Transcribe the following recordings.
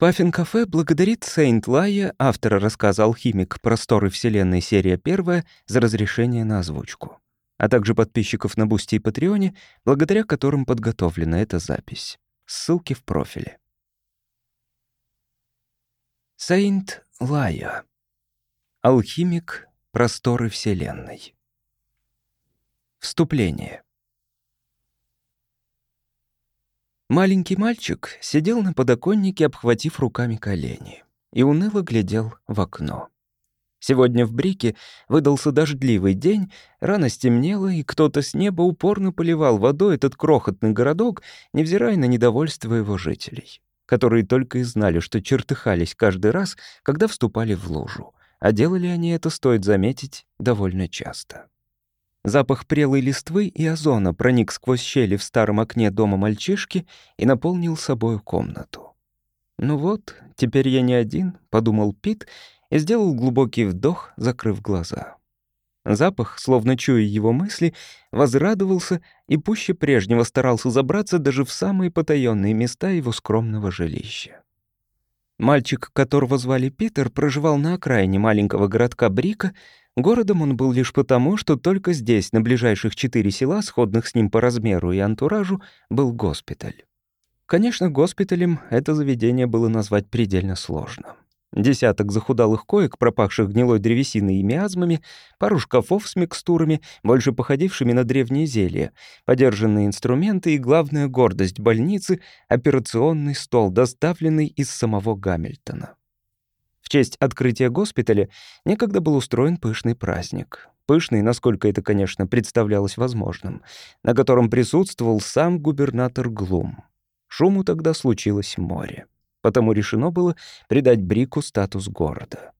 Паффин-кафе благодарит Сейнт-Лайя, автора рассказа «Алхимик. Просторы Вселенной. Серия первая за разрешение на озвучку, а также подписчиков на Бусти и Патреоне, благодаря которым подготовлена эта запись. Ссылки в профиле. Сейнт-Лайя. Алхимик. Просторы Вселенной. Вступление. Маленький мальчик сидел на подоконнике, обхватив руками колени, и уныло глядел в окно. Сегодня в Брике выдался дождливый день, рано стемнело, и кто-то с неба упорно поливал водой этот крохотный городок, невзирая на недовольство его жителей, которые только и знали, что чертыхались каждый раз, когда вступали в лужу. А делали они это, стоит заметить, довольно часто. Запах прелой листвы и озона проник сквозь щели в старом окне дома мальчишки и наполнил собою комнату. «Ну вот, теперь я не один», — подумал Пит и сделал глубокий вдох, закрыв глаза. Запах, словно чуя его мысли, возрадовался и пуще прежнего старался забраться даже в самые потаённые места его скромного жилища. Мальчик, которого звали Питер, проживал на окраине маленького городка Брика Городом он был лишь потому, что только здесь, на ближайших четыре села, сходных с ним по размеру и антуражу, был госпиталь. Конечно, госпиталем это заведение было назвать предельно сложно. Десяток захудалых коек, пропахших гнилой древесиной и миазмами, пару шкафов с микстурами, больше походившими на древние зелья, подержанные инструменты и главная гордость больницы — операционный стол, доставленный из самого Гамильтона честь открытия госпиталя некогда был устроен пышный праздник. Пышный, насколько это, конечно, представлялось возможным, на котором присутствовал сам губернатор Глум. Шуму тогда случилось море. Потому решено было придать Брику статус города.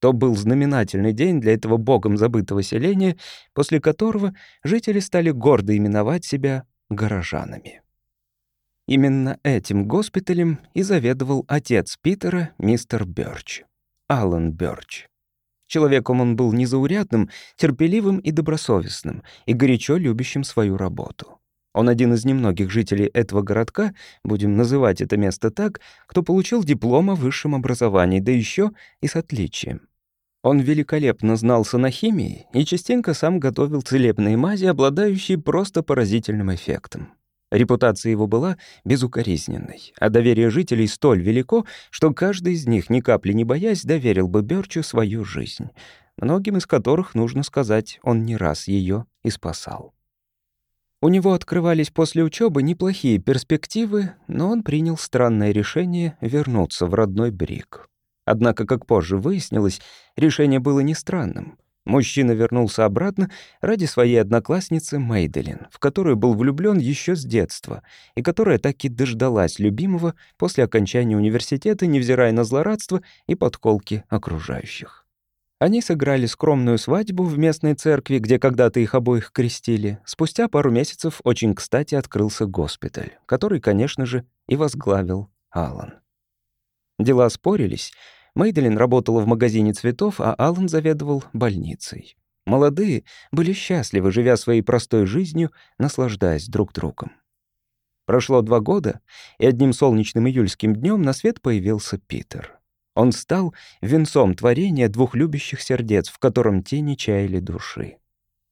То был знаменательный день для этого богом забытого селения, после которого жители стали гордо именовать себя горожанами. Именно этим госпиталем и заведовал отец Питера, мистер Бёрч. Алан Бёрч. Человеком он был незаурядным, терпеливым и добросовестным, и горячо любящим свою работу. Он один из немногих жителей этого городка, будем называть это место так, кто получил диплом о высшем образовании, да еще и с отличием. Он великолепно знался на химии и частенько сам готовил целебные мази, обладающие просто поразительным эффектом. Репутация его была безукоризненной, а доверие жителей столь велико, что каждый из них, ни капли не боясь, доверил бы Бёрчу свою жизнь, многим из которых, нужно сказать, он не раз ее и спасал. У него открывались после учебы неплохие перспективы, но он принял странное решение вернуться в родной Брик. Однако, как позже выяснилось, решение было не странным — Мужчина вернулся обратно ради своей одноклассницы Мейделин, в которую был влюблен еще с детства, и которая так и дождалась любимого после окончания университета, невзирая на злорадство и подколки окружающих. Они сыграли скромную свадьбу в местной церкви, где когда-то их обоих крестили. Спустя пару месяцев очень кстати открылся госпиталь, который, конечно же, и возглавил Алан. Дела спорились — Мейделин работала в магазине цветов, а Аллан заведовал больницей. Молодые были счастливы, живя своей простой жизнью, наслаждаясь друг другом. Прошло два года, и одним солнечным июльским днем на свет появился Питер. Он стал венцом творения двух любящих сердец, в котором те не чаяли души.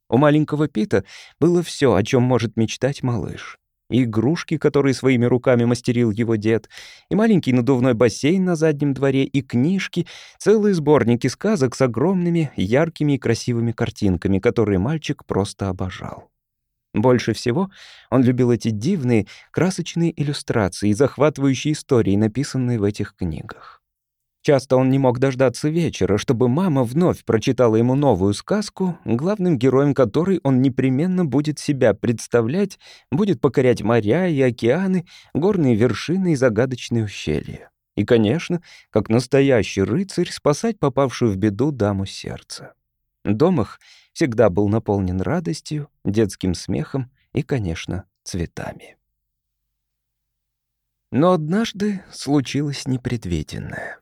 У маленького Пита было все, о чем может мечтать малыш и игрушки, которые своими руками мастерил его дед, и маленький надувной бассейн на заднем дворе, и книжки, целые сборники сказок с огромными, яркими и красивыми картинками, которые мальчик просто обожал. Больше всего он любил эти дивные, красочные иллюстрации и захватывающие истории, написанные в этих книгах. Часто он не мог дождаться вечера, чтобы мама вновь прочитала ему новую сказку, главным героем которой он непременно будет себя представлять, будет покорять моря и океаны, горные вершины и загадочные ущелья. И, конечно, как настоящий рыцарь, спасать попавшую в беду даму сердца. Дом их всегда был наполнен радостью, детским смехом и, конечно, цветами. Но однажды случилось непредвиденное.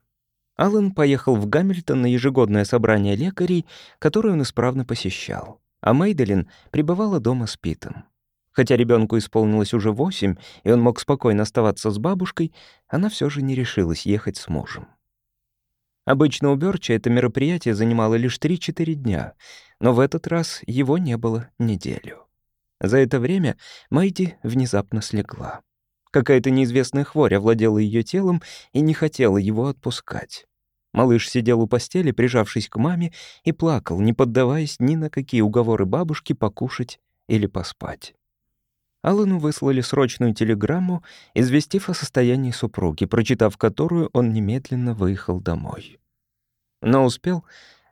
Аллен поехал в Гамильтон на ежегодное собрание лекарей, которое он исправно посещал. А Мейделин пребывала дома с Питом. Хотя ребенку исполнилось уже восемь, и он мог спокойно оставаться с бабушкой, она все же не решилась ехать с мужем. Обычно у Бёрча это мероприятие занимало лишь 3-4 дня, но в этот раз его не было неделю. За это время Майди внезапно слегла. Какая-то неизвестная хворь овладела ее телом и не хотела его отпускать. Малыш сидел у постели, прижавшись к маме, и плакал, не поддаваясь ни на какие уговоры бабушки покушать или поспать. Аллану выслали срочную телеграмму, известив о состоянии супруги, прочитав которую он немедленно выехал домой. Но успел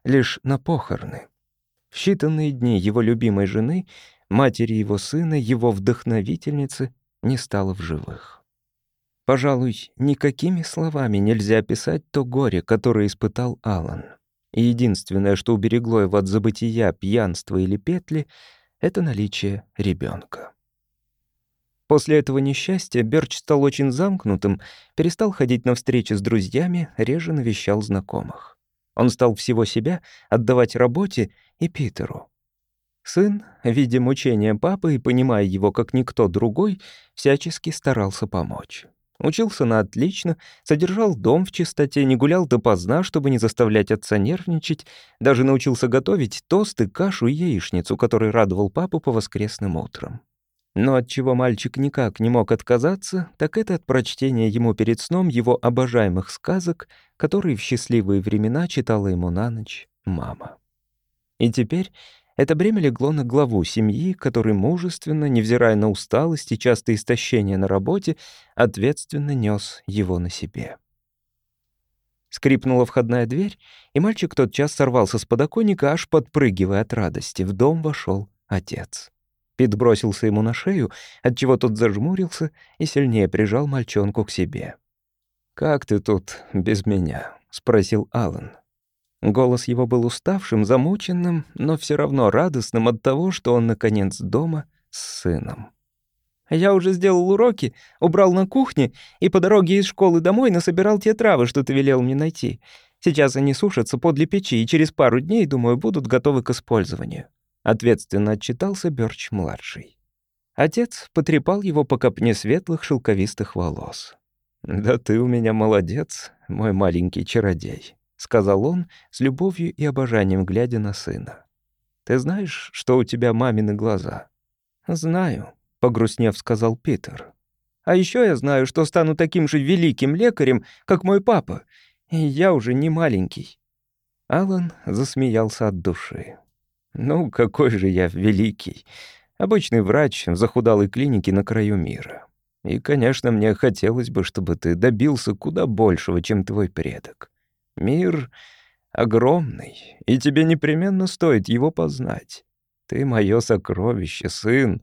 лишь на похороны. В считанные дни его любимой жены, матери его сына, его вдохновительницы не стало в живых. Пожалуй, никакими словами нельзя описать то горе, которое испытал Алан. И единственное, что уберегло его от забытия, пьянства или петли, это наличие ребенка. После этого несчастья Берч стал очень замкнутым, перестал ходить на встречи с друзьями, реже навещал знакомых. Он стал всего себя отдавать работе и Питеру. Сын, видя мучения папы и понимая его как никто другой, всячески старался помочь. Учился на отлично, содержал дом в чистоте, не гулял допоздна, чтобы не заставлять отца нервничать, даже научился готовить тосты, кашу и яичницу, который радовал папу по воскресным утрам. Но от чего мальчик никак не мог отказаться, так это от прочтения ему перед сном его обожаемых сказок, которые в счастливые времена читала ему на ночь мама. И теперь это бремя легло на главу семьи, который мужественно, невзирая на усталость и частое истощение на работе, ответственно нес его на себе. Скрипнула входная дверь, и мальчик тотчас сорвался с подоконника, аж подпрыгивая от радости. В дом вошел отец. Пит бросился ему на шею, отчего тот зажмурился и сильнее прижал мальчонку к себе. «Как ты тут без меня?» — спросил Алан. Голос его был уставшим, замученным, но все равно радостным от того, что он, наконец, дома с сыном. «Я уже сделал уроки, убрал на кухне и по дороге из школы домой насобирал те травы, что ты велел мне найти. Сейчас они сушатся подле печи, и через пару дней, думаю, будут готовы к использованию. Ответственно отчитался Бёрч-младший. Отец потрепал его по копне светлых шелковистых волос. «Да ты у меня молодец, мой маленький чародей», — сказал он с любовью и обожанием, глядя на сына. «Ты знаешь, что у тебя мамины глаза?» «Знаю», — погрустнев сказал Питер. «А еще я знаю, что стану таким же великим лекарем, как мой папа, и я уже не маленький». Алан засмеялся от души. Ну, какой же я великий. Обычный врач в захудалой клинике на краю мира. И, конечно, мне хотелось бы, чтобы ты добился куда большего, чем твой предок. Мир огромный, и тебе непременно стоит его познать. Ты мое сокровище, сын,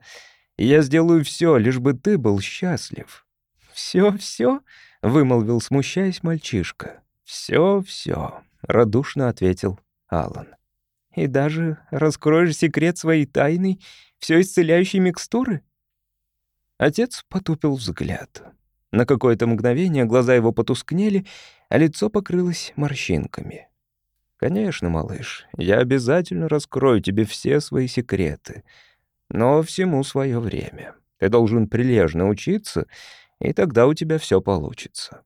и я сделаю все, лишь бы ты был счастлив. Все-все, вымолвил, смущаясь мальчишка. Все-все, радушно ответил Алан и даже раскроешь секрет своей тайны, все исцеляющей микстуры?» Отец потупил взгляд. На какое-то мгновение глаза его потускнели, а лицо покрылось морщинками. «Конечно, малыш, я обязательно раскрою тебе все свои секреты, но всему свое время. Ты должен прилежно учиться, и тогда у тебя все получится».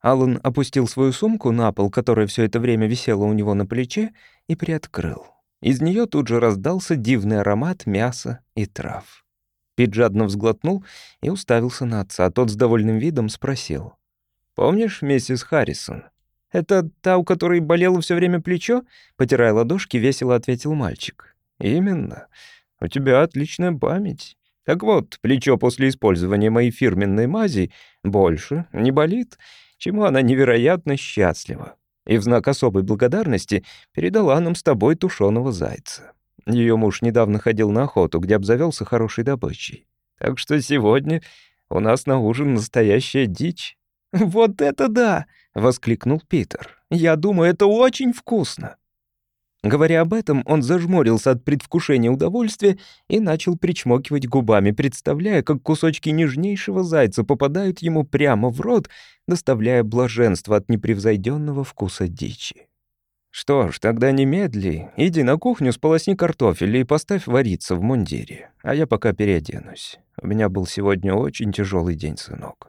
Аллан опустил свою сумку на пол, которая все это время висела у него на плече, и приоткрыл. Из нее тут же раздался дивный аромат мяса и трав. Пит жадно взглотнул и уставился на отца. Тот с довольным видом спросил. «Помнишь миссис Харрисон?» «Это та, у которой болело все время плечо?» Потирая ладошки, весело ответил мальчик. «Именно. У тебя отличная память. Так вот, плечо после использования моей фирменной мази больше не болит, чему она невероятно счастлива. И в знак особой благодарности передала нам с тобой тушеного зайца. Ее муж недавно ходил на охоту, где обзавелся хорошей добычей. Так что сегодня у нас на ужин настоящая дичь». «Вот это да!» — воскликнул Питер. «Я думаю, это очень вкусно». Говоря об этом, он зажмурился от предвкушения удовольствия и начал причмокивать губами, представляя, как кусочки нежнейшего зайца попадают ему прямо в рот, доставляя блаженство от непревзойденного вкуса дичи. «Что ж, тогда немедли. Иди на кухню, сполосни картофель и поставь вариться в мундире. А я пока переоденусь. У меня был сегодня очень тяжелый день, сынок».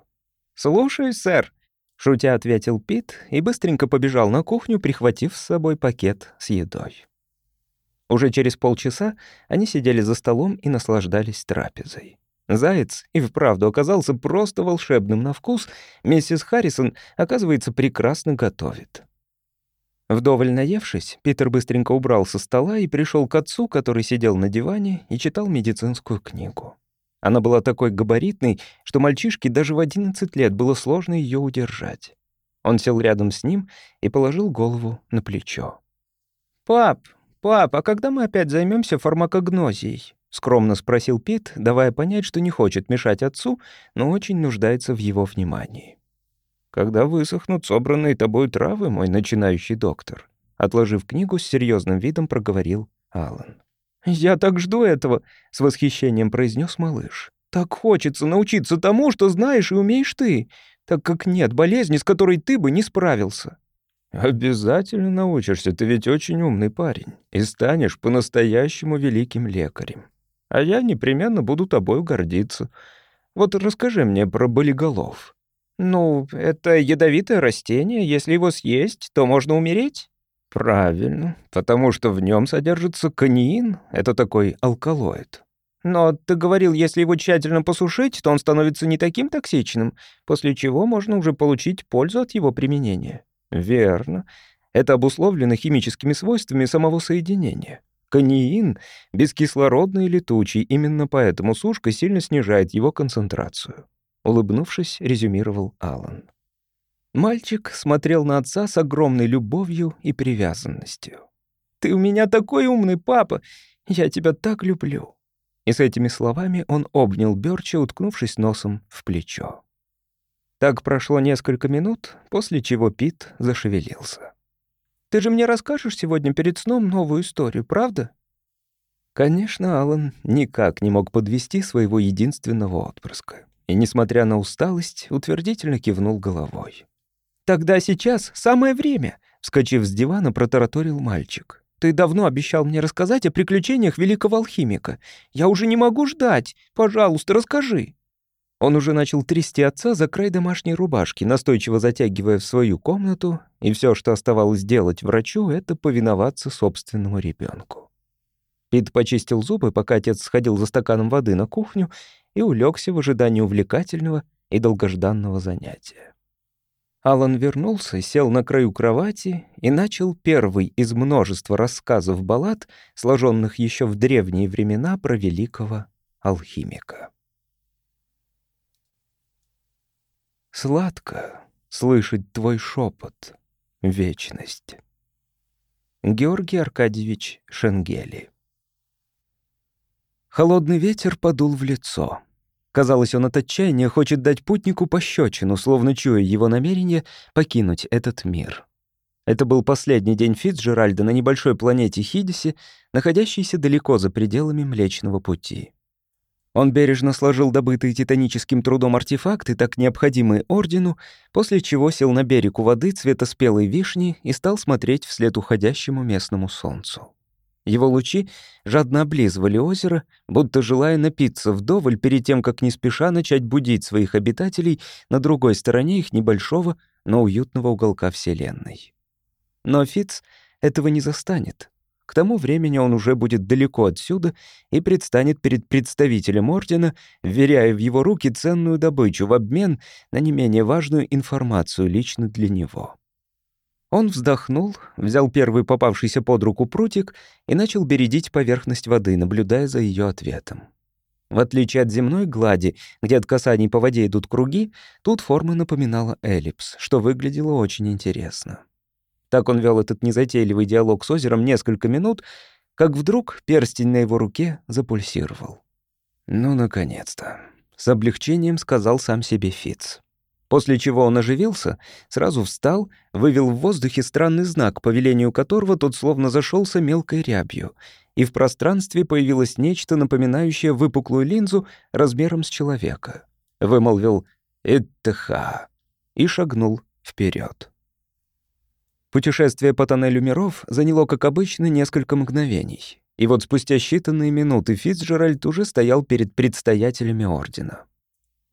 «Слушаюсь, сэр», — шутя ответил Пит и быстренько побежал на кухню, прихватив с собой пакет с едой. Уже через полчаса они сидели за столом и наслаждались трапезой. Заяц и вправду оказался просто волшебным на вкус. Миссис Харрисон, оказывается, прекрасно готовит. Вдоволь наевшись, Питер быстренько убрал со стола и пришел к отцу, который сидел на диване и читал медицинскую книгу. Она была такой габаритной, что мальчишке даже в 11 лет было сложно ее удержать. Он сел рядом с ним и положил голову на плечо. «Пап, пап, а когда мы опять займемся фармакогнозией?» — скромно спросил Пит, давая понять, что не хочет мешать отцу, но очень нуждается в его внимании. «Когда высохнут собранные тобой травы, мой начинающий доктор», отложив книгу, с серьезным видом проговорил Алан. «Я так жду этого», — с восхищением произнес малыш. «Так хочется научиться тому, что знаешь и умеешь ты, так как нет болезни, с которой ты бы не справился». «Обязательно научишься, ты ведь очень умный парень, и станешь по-настоящему великим лекарем. А я непременно буду тобой гордиться. Вот расскажи мне про болиголов». «Ну, это ядовитое растение, если его съесть, то можно умереть». Правильно, потому что в нем содержится каниин, это такой алкалоид. Но ты говорил, если его тщательно посушить, то он становится не таким токсичным, после чего можно уже получить пользу от его применения. Верно. Это обусловлено химическими свойствами самого соединения. Каниин бескислородный и летучий, именно поэтому сушка сильно снижает его концентрацию. Улыбнувшись, резюмировал Алан. Мальчик смотрел на отца с огромной любовью и привязанностью. «Ты у меня такой умный папа! Я тебя так люблю!» И с этими словами он обнял Бёрча, уткнувшись носом в плечо. Так прошло несколько минут, после чего Пит зашевелился. «Ты же мне расскажешь сегодня перед сном новую историю, правда?» Конечно, Алан никак не мог подвести своего единственного отпрыска. И, несмотря на усталость, утвердительно кивнул головой. «Тогда сейчас самое время», — вскочив с дивана, протараторил мальчик. «Ты давно обещал мне рассказать о приключениях великого алхимика. Я уже не могу ждать. Пожалуйста, расскажи». Он уже начал трясти отца за край домашней рубашки, настойчиво затягивая в свою комнату, и все, что оставалось делать врачу, это повиноваться собственному ребенку. Пит почистил зубы, пока отец сходил за стаканом воды на кухню и улегся в ожидании увлекательного и долгожданного занятия. Алан вернулся, сел на краю кровати и начал первый из множества рассказов баллад, сложенных еще в древние времена про великого алхимика. Сладко слышать твой шепот, вечность. Георгий Аркадьевич Шенгели. Холодный ветер подул в лицо. Казалось, он от отчаяния хочет дать путнику пощечину, словно чуя его намерение покинуть этот мир. Это был последний день Фицджеральда на небольшой планете Хидисе, находящейся далеко за пределами Млечного Пути. Он бережно сложил добытые титаническим трудом артефакты, так необходимые Ордену, после чего сел на берег у воды цвета спелой вишни и стал смотреть вслед уходящему местному солнцу. Его лучи жадно облизывали озеро, будто желая напиться вдоволь перед тем, как не спеша начать будить своих обитателей на другой стороне их небольшого, но уютного уголка Вселенной. Но Фиц этого не застанет. К тому времени он уже будет далеко отсюда и предстанет перед представителем Ордена, вверяя в его руки ценную добычу в обмен на не менее важную информацию лично для него. Он вздохнул, взял первый попавшийся под руку прутик и начал бередить поверхность воды, наблюдая за ее ответом. В отличие от земной глади, где от касаний по воде идут круги, тут форма напоминала эллипс, что выглядело очень интересно. Так он вел этот незатейливый диалог с озером несколько минут, как вдруг перстень на его руке запульсировал. «Ну, наконец-то», — с облегчением сказал сам себе Фиц. После чего он оживился, сразу встал, вывел в воздухе странный знак, по велению которого тот словно зашелся мелкой рябью, и в пространстве появилось нечто, напоминающее выпуклую линзу размером с человека. Вымолвил «Иттха» и шагнул вперед. Путешествие по тоннелю миров заняло, как обычно, несколько мгновений. И вот спустя считанные минуты Фицджеральд уже стоял перед предстоятелями Ордена.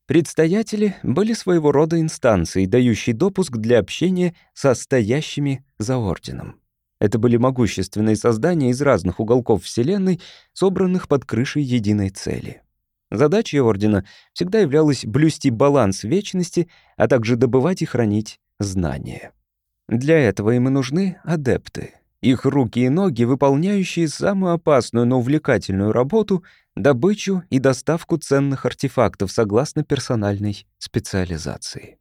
Предстоятели были своего рода инстанцией, дающей допуск для общения со стоящими за Орденом. Это были могущественные создания из разных уголков Вселенной, собранных под крышей единой цели. Задачей Ордена всегда являлась блюсти баланс вечности, а также добывать и хранить знания. Для этого им и нужны адепты. Их руки и ноги, выполняющие самую опасную, но увлекательную работу — добычу и доставку ценных артефактов согласно персональной специализации.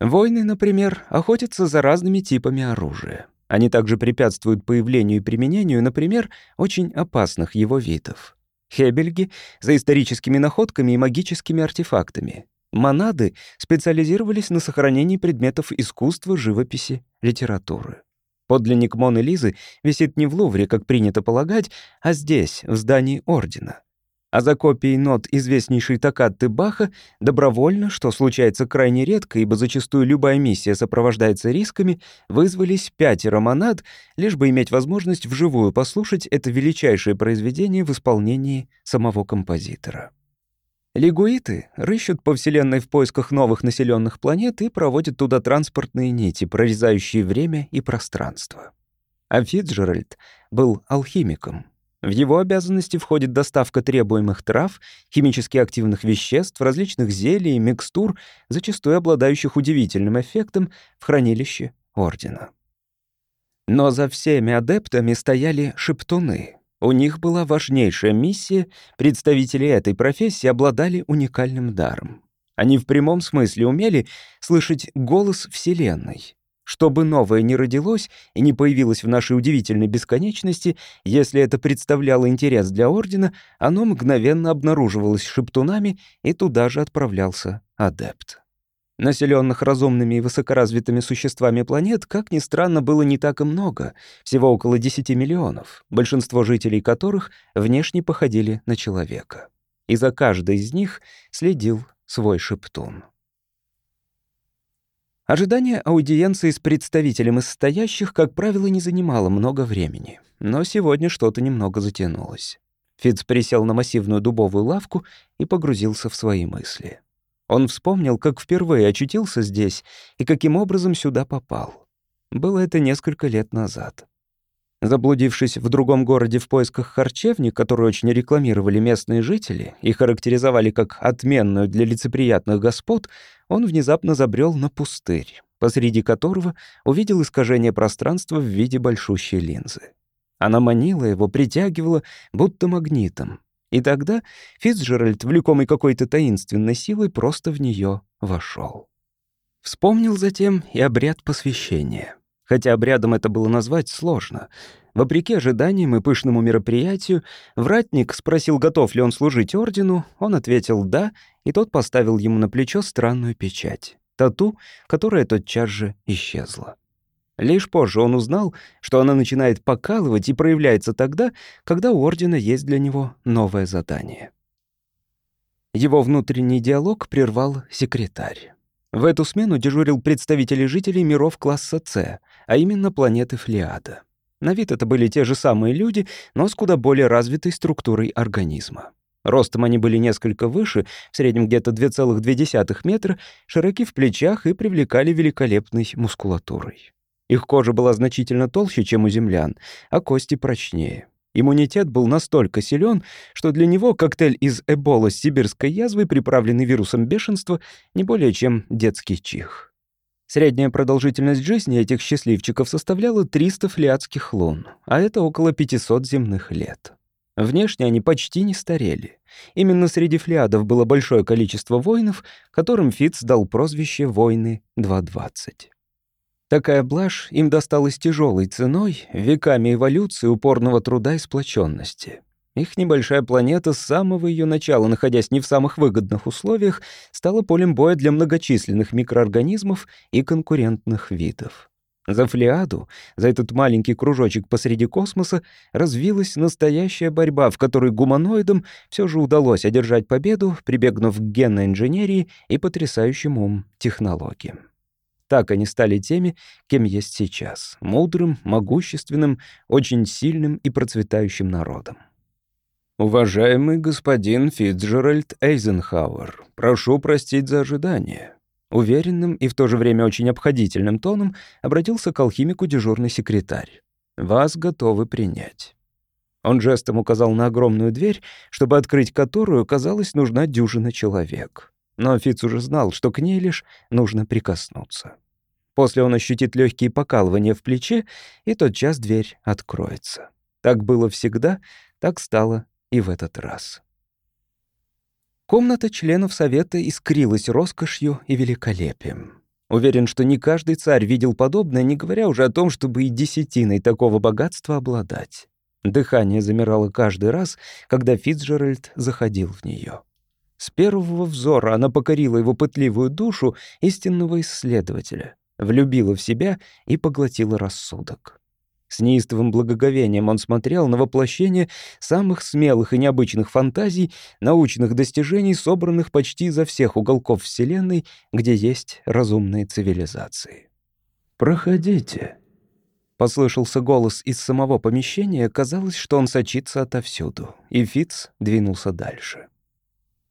Войны, например, охотятся за разными типами оружия. Они также препятствуют появлению и применению, например, очень опасных его видов. Хебельги — за историческими находками и магическими артефактами. Монады специализировались на сохранении предметов искусства, живописи, литературы. Подлинник Моны Лизы висит не в Лувре, как принято полагать, а здесь, в здании Ордена. А за копией нот известнейшей токатты Баха добровольно, что случается крайне редко, ибо зачастую любая миссия сопровождается рисками, вызвались пятеро монад, лишь бы иметь возможность вживую послушать это величайшее произведение в исполнении самого композитора. Лигуиты рыщут по Вселенной в поисках новых населенных планет и проводят туда транспортные нити, прорезающие время и пространство. А Фитджеральд был алхимиком. В его обязанности входит доставка требуемых трав, химически активных веществ, различных зелий и микстур, зачастую обладающих удивительным эффектом, в хранилище Ордена. Но за всеми адептами стояли шептуны — у них была важнейшая миссия, представители этой профессии обладали уникальным даром. Они в прямом смысле умели слышать голос Вселенной. Чтобы новое не родилось и не появилось в нашей удивительной бесконечности, если это представляло интерес для Ордена, оно мгновенно обнаруживалось шептунами, и туда же отправлялся адепт. Населенных разумными и высокоразвитыми существами планет, как ни странно, было не так и много, всего около 10 миллионов, большинство жителей которых внешне походили на человека. И за каждой из них следил свой шептун. Ожидание аудиенции с представителем из стоящих, как правило, не занимало много времени. Но сегодня что-то немного затянулось. Фитц присел на массивную дубовую лавку и погрузился в свои мысли. Он вспомнил, как впервые очутился здесь и каким образом сюда попал. Было это несколько лет назад. Заблудившись в другом городе в поисках харчевни, которую очень рекламировали местные жители и характеризовали как отменную для лицеприятных господ, он внезапно забрел на пустырь, посреди которого увидел искажение пространства в виде большущей линзы. Она манила его, притягивала, будто магнитом. И тогда Фицджеральд, влекомый какой-то таинственной силой, просто в нее вошел. Вспомнил затем и обряд посвящения. Хотя обрядом это было назвать сложно. Вопреки ожиданиям и пышному мероприятию, вратник спросил, готов ли он служить ордену, он ответил «да», и тот поставил ему на плечо странную печать, тату, которая тотчас же исчезла. Лишь позже он узнал, что она начинает покалывать и проявляется тогда, когда у Ордена есть для него новое задание. Его внутренний диалог прервал секретарь. В эту смену дежурил представители жителей миров класса С, а именно планеты Флиада. На вид это были те же самые люди, но с куда более развитой структурой организма. Ростом они были несколько выше, в среднем где-то 2,2 метра, широки в плечах и привлекали великолепной мускулатурой. Их кожа была значительно толще, чем у землян, а кости прочнее. Иммунитет был настолько силен, что для него коктейль из эбола с сибирской язвой, приправленный вирусом бешенства, не более чем детский чих. Средняя продолжительность жизни этих счастливчиков составляла 300 флиадских лун, а это около 500 земных лет. Внешне они почти не старели. Именно среди флиадов было большое количество воинов, которым Фитц дал прозвище «Войны 220». Такая блажь им досталась тяжелой ценой, веками эволюции, упорного труда и сплоченности. Их небольшая планета с самого ее начала, находясь не в самых выгодных условиях, стала полем боя для многочисленных микроорганизмов и конкурентных видов. За Флеаду, за этот маленький кружочек посреди космоса, развилась настоящая борьба, в которой гуманоидам все же удалось одержать победу, прибегнув к генной инженерии и потрясающим ум технологиям. Так они стали теми, кем есть сейчас — мудрым, могущественным, очень сильным и процветающим народом. «Уважаемый господин Фитджеральд Эйзенхауэр, прошу простить за ожидание». Уверенным и в то же время очень обходительным тоном обратился к алхимику дежурный секретарь. «Вас готовы принять». Он жестом указал на огромную дверь, чтобы открыть которую, казалось, нужна дюжина человек. Но Фиц уже знал, что к ней лишь нужно прикоснуться. После он ощутит легкие покалывания в плече, и тотчас дверь откроется. Так было всегда, так стало и в этот раз. Комната членов Совета искрилась роскошью и великолепием. Уверен, что не каждый царь видел подобное, не говоря уже о том, чтобы и десятиной такого богатства обладать. Дыхание замирало каждый раз, когда Фицджеральд заходил в нее. С первого взора она покорила его пытливую душу истинного исследователя, влюбила в себя и поглотила рассудок. С неистовым благоговением он смотрел на воплощение самых смелых и необычных фантазий, научных достижений, собранных почти изо всех уголков Вселенной, где есть разумные цивилизации. «Проходите», — послышался голос из самого помещения, казалось, что он сочится отовсюду, и Фиц двинулся дальше.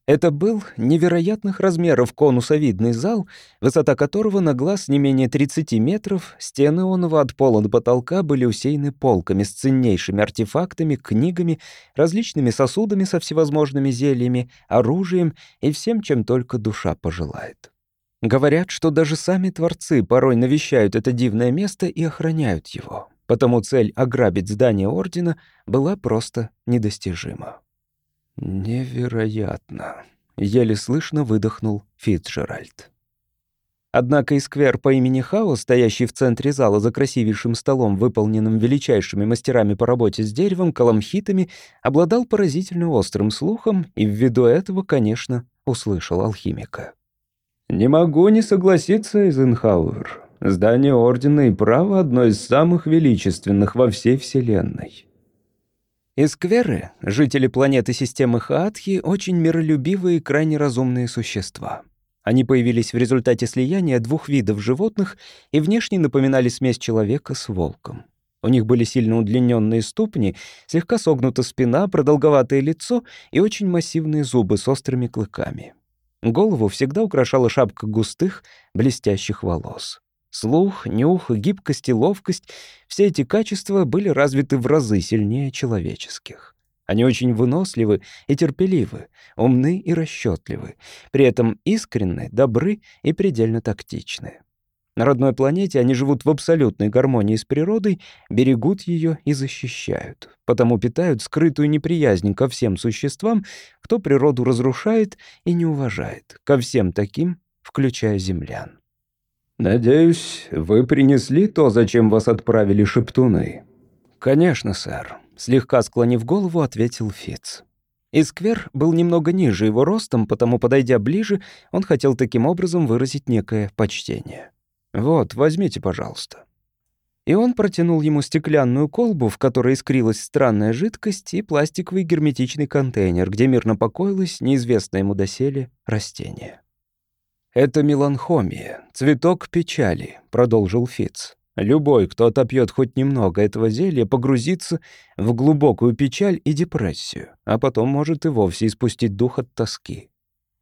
Это был невероятных размеров конусовидный зал, высота которого на глаз не менее 30 метров, стены онова от пола до потолка были усеяны полками с ценнейшими артефактами, книгами, различными сосудами со всевозможными зельями, оружием и всем, чем только душа пожелает. Говорят, что даже сами творцы порой навещают это дивное место и охраняют его, потому цель ограбить здание Ордена была просто недостижима. «Невероятно!» — еле слышно выдохнул Фитджеральд. Однако и сквер по имени Хао, стоящий в центре зала за красивейшим столом, выполненным величайшими мастерами по работе с деревом, каламхитами, обладал поразительно острым слухом и ввиду этого, конечно, услышал алхимика. «Не могу не согласиться, Эйзенхауэр. Здание Ордена и право одно из самых величественных во всей Вселенной. Искверы, жители планеты системы Хаатхи, очень миролюбивые и крайне разумные существа. Они появились в результате слияния двух видов животных и внешне напоминали смесь человека с волком. У них были сильно удлиненные ступни, слегка согнута спина, продолговатое лицо и очень массивные зубы с острыми клыками. Голову всегда украшала шапка густых, блестящих волос. Слух, нюх, гибкость и ловкость — все эти качества были развиты в разы сильнее человеческих. Они очень выносливы и терпеливы, умны и расчетливы, при этом искренны, добры и предельно тактичны. На родной планете они живут в абсолютной гармонии с природой, берегут ее и защищают, потому питают скрытую неприязнь ко всем существам, кто природу разрушает и не уважает, ко всем таким, включая землян. «Надеюсь, вы принесли то, зачем вас отправили шептуны?» «Конечно, сэр», — слегка склонив голову, ответил Фиц. Исквер был немного ниже его ростом, потому, подойдя ближе, он хотел таким образом выразить некое почтение. «Вот, возьмите, пожалуйста». И он протянул ему стеклянную колбу, в которой искрилась странная жидкость, и пластиковый герметичный контейнер, где мирно покоилось неизвестное ему доселе растение. «Это меланхомия, цветок печали», — продолжил Фиц. «Любой, кто отопьет хоть немного этого зелья, погрузится в глубокую печаль и депрессию, а потом может и вовсе испустить дух от тоски».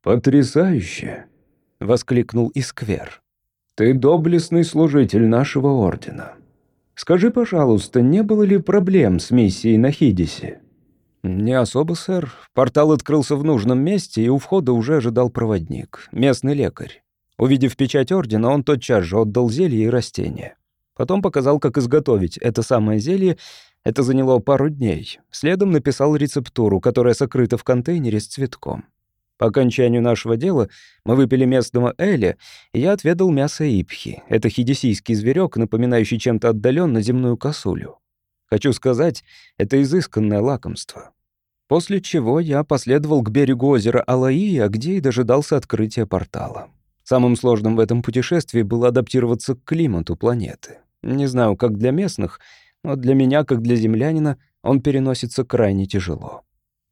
«Потрясающе!» — воскликнул Исквер. «Ты доблестный служитель нашего ордена. Скажи, пожалуйста, не было ли проблем с миссией на Хидисе?» «Не особо, сэр. Портал открылся в нужном месте, и у входа уже ожидал проводник, местный лекарь. Увидев печать ордена, он тотчас же отдал зелье и растения. Потом показал, как изготовить это самое зелье. Это заняло пару дней. Следом написал рецептуру, которая сокрыта в контейнере с цветком. По окончанию нашего дела мы выпили местного эля, и я отведал мясо ипхи. Это хидисийский зверек, напоминающий чем-то отдаленно земную косулю. Хочу сказать, это изысканное лакомство. После чего я последовал к берегу озера Алаия, где и дожидался открытия портала. Самым сложным в этом путешествии было адаптироваться к климату планеты. Не знаю, как для местных, но для меня, как для землянина, он переносится крайне тяжело.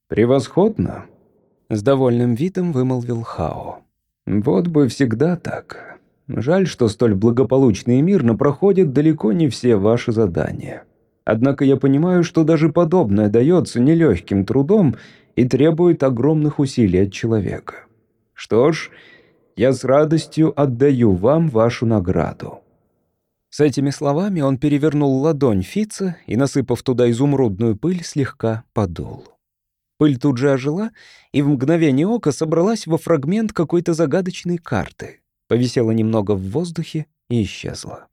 «Превосходно!» — с довольным видом вымолвил Хао. «Вот бы всегда так. Жаль, что столь благополучно и мирно проходят далеко не все ваши задания. Однако я понимаю, что даже подобное дается нелегким трудом и требует огромных усилий от человека. Что ж, я с радостью отдаю вам вашу награду». С этими словами он перевернул ладонь Фица и, насыпав туда изумрудную пыль, слегка подул. Пыль тут же ожила и в мгновение ока собралась во фрагмент какой-то загадочной карты, повисела немного в воздухе и исчезла.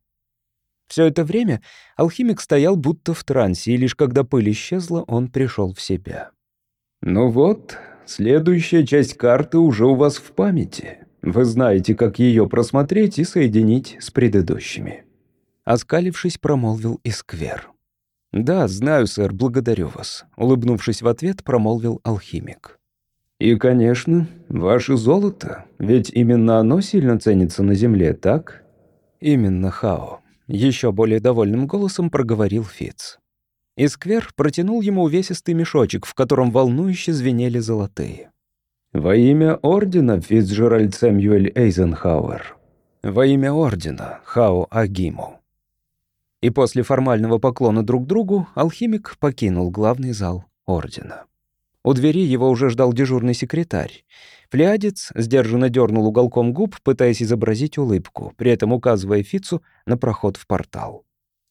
Все это время алхимик стоял будто в трансе, и лишь когда пыль исчезла, он пришел в себя. «Ну вот, следующая часть карты уже у вас в памяти. Вы знаете, как ее просмотреть и соединить с предыдущими». Оскалившись, промолвил Исквер. «Да, знаю, сэр, благодарю вас», — улыбнувшись в ответ, промолвил алхимик. «И, конечно, ваше золото, ведь именно оно сильно ценится на земле, так?» «Именно, Хао», — еще более довольным голосом проговорил Фиц. Исквер протянул ему увесистый мешочек, в котором волнующе звенели золотые. «Во имя Ордена, Фицджеральд Сэмюэль Эйзенхауэр». «Во имя Ордена, Хао Агиму». И после формального поклона друг другу алхимик покинул главный зал Ордена. У двери его уже ждал дежурный секретарь. Флеадец сдержанно дернул уголком губ, пытаясь изобразить улыбку, при этом указывая Фицу на проход в портал.